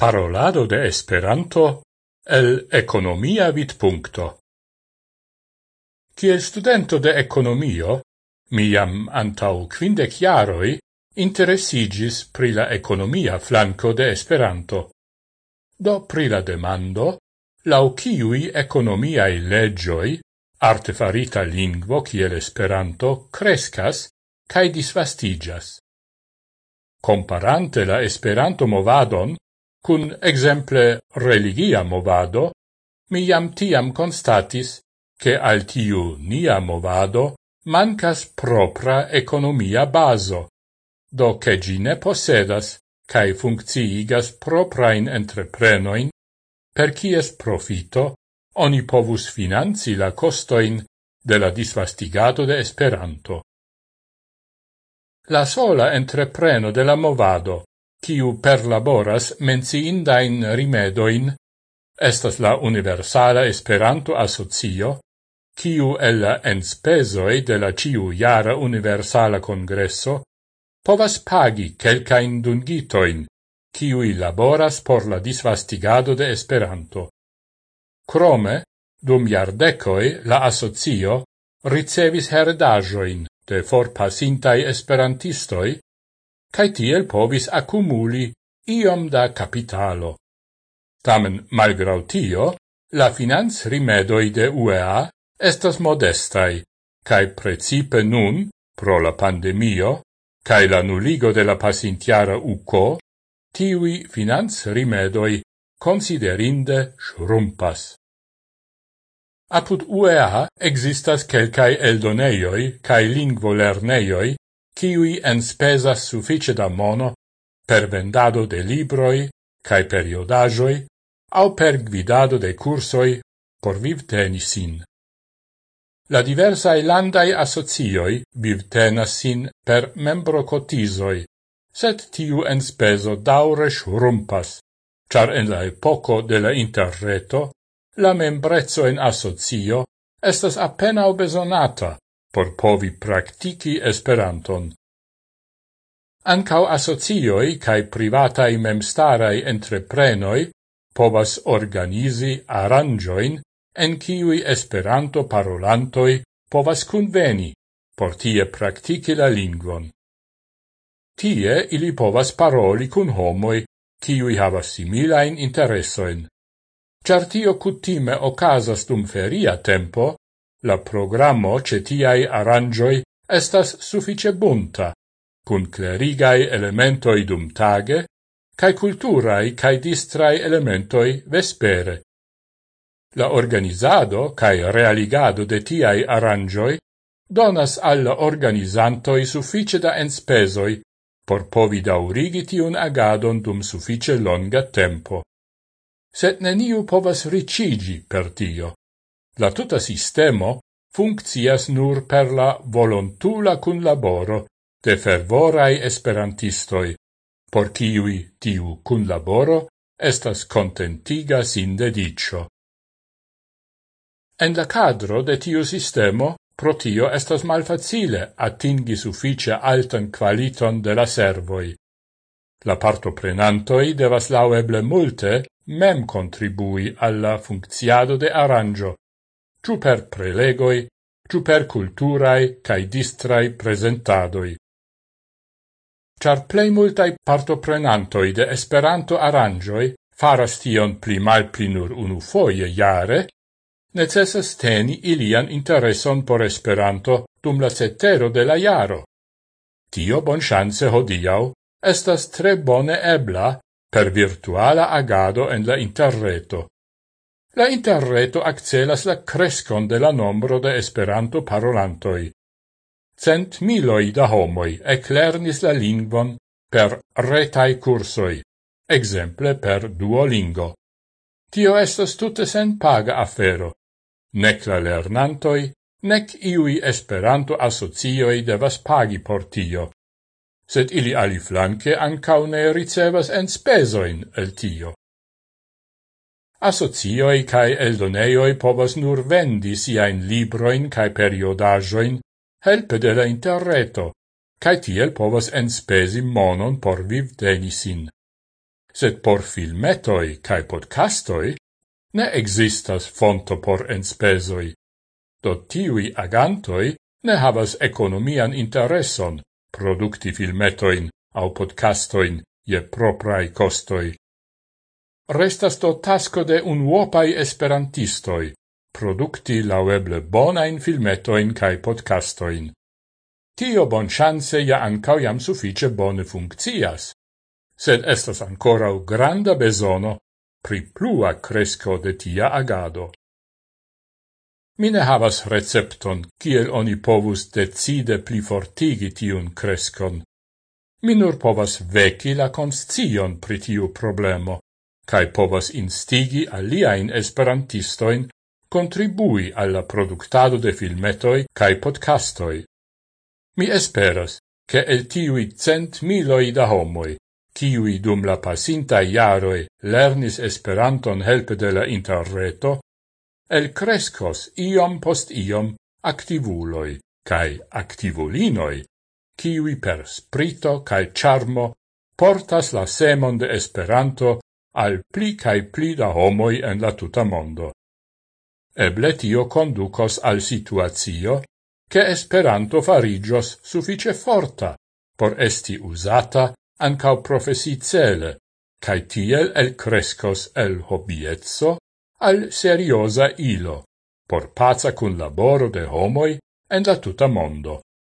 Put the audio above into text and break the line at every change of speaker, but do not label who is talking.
Parolado de Esperanto el economia vidpunkto. Kiel studento de economio, miam antau quindec jaroi interessigis pri la economia flanco de Esperanto. Do pri la demando, lau kiui economiai legioi, artefarita lingvo kiel Esperanto crescas cae disvastigas. Comparante la Esperanto movadon cun exemple religia movado, mi jam tiam constatis che al tiu nia movado mancas propra economia baso, do che gi ne posedas cae funcciigas proprain entreprenoin, per cies profito oni povus finanzi la costoin de la disvastigado de Esperanto. La sola entrepreno de la movado kiu perlaboras menciindain rimedoin, estas la Universala Esperanto Asocio, kiu ella enspesoi de la ciu jara Universala Congresso povas pagi quelcain dungitoin, kiui laboras por la disvastigado de Esperanto. Crome, dum jardecoi la Asocio ricevis heredajoin de forpasintai esperantistoi, cae tiel povis accumuli iom da capitalo. Tamen, malgrau tio, la finanz rimedoi de UEA estas modestai, cae precipe nun, pro la pandemio, cae la nuligo de la pasintiara UCO, tiui finanz rimedoi considerinde shrumpas. Apud UEA existas quelcae eldoneioi cae lingvolerneioi kiui enspesas suffice da mono per vendado de libroi cae periodajoi au per guidado de cursoi por vivteni sin. La diversae landai asocioi vivtenas sin per membro cotizoi, set tiu enspeso daure shrumpas, char en la epoco de la interreto la membrezzo en asocio estas appena obesonata, por povi praktiki Esperanton. Ancau asocioi cae privatai memstarai entreprenoi povas organizi aranjoin en ciui Esperanto parolantoi povas conveni por tie praktiki la lingvon. Tie ili povas paroli cun homoi ciui havas similain interessoin. Char tio cutime ocasas dum feria tempo, La programo cetiai aranjoi estas suffice bunta, cun clerigai elementoi dum tage, cae culturai cae distrai elementoi vespere. La organizado cae realigado de tiai aranjoi donas alla organizantoi suffice da enspesoi por povi daurigiti un agadon dum suffice longa tempo. Set neniu povas ricigi per tio. La tuta sistemo funccias nur per la volontula cunlaboro de fervorai esperantistoi, por ciui tiu cunlaboro estas contentiga sin dedicio. En la cadro de tiu sistemo, pro tio estas malfacile atingi suffice altan qualiton de la servoi. La partoprenantoi devas laueble multe mem contribui alla funcciado de arrangio, ciu per prelegoi, ciu per culturae cae distrai presentadoi. Char plei multai partoprenantoi de Esperanto arangioi faras tion pli mal pli nur unu foie jare, necessas teni ilian intereson por Esperanto dum la cetero de la jaro. Tio bon chance hodiau estas tre bone ebla per virtuala agado en la interreto. La interreto accelas la crescon de la nombro de Esperanto parolantoi. Cent miloi da homoi eclernis la lingvon per retai cursoi, exemple per Duolingo. Tio estas tute sen paga afero. Nec la lernantoi, nec iui Esperanto asocioi devas pagi por tio. Sed ili aliflanque ancaune ricevas en spesoin el tio. Asocioi cae eldoneioi povas nur vendi siain libroin cae periodajoin helpe de la interreto, cae tiel povas enspesi monon por viv sin. Sed por filmetoi cae podcastoi ne existas fonto por enspesoi, do tiui agantoi ne havas economian intereson producti filmetoin au podcastoin je proprae costoi restas do tasco de un uopai esperantistoi, producti laueble bonain filmetoin cae podcastoin. Tio bon chance ja ancau jam suffice bone funccias, sed estas ancorau granda besono pri plua cresco de tia agado. Mine havas recepton, kiel oni povus decide pli fortigi tiun crescon. Minur povas veci la conscion pri tiu problemo cae povas instigi aliaen esperantistoin contribui alla productado de filmetoi cae podcastoi. Mi esperas che el tiui cent miloi da homoi, kiui dum la pasinta iaroi lernis Esperanton helpe de la interreto, el crescos iom post iom activuloi cae activulinoi, kiui per sprito cae charmo portas la semon de Esperanto al pli cae pli da homoi en la tuta mondo. Eble tio conducos al situazio che Esperanto farigios suffice forta por esti usata ancau profesi cele, cae tiel el crescos el hobiezzo al seriosa ilo, por paza cun laboro de homoi en la tuta mondo.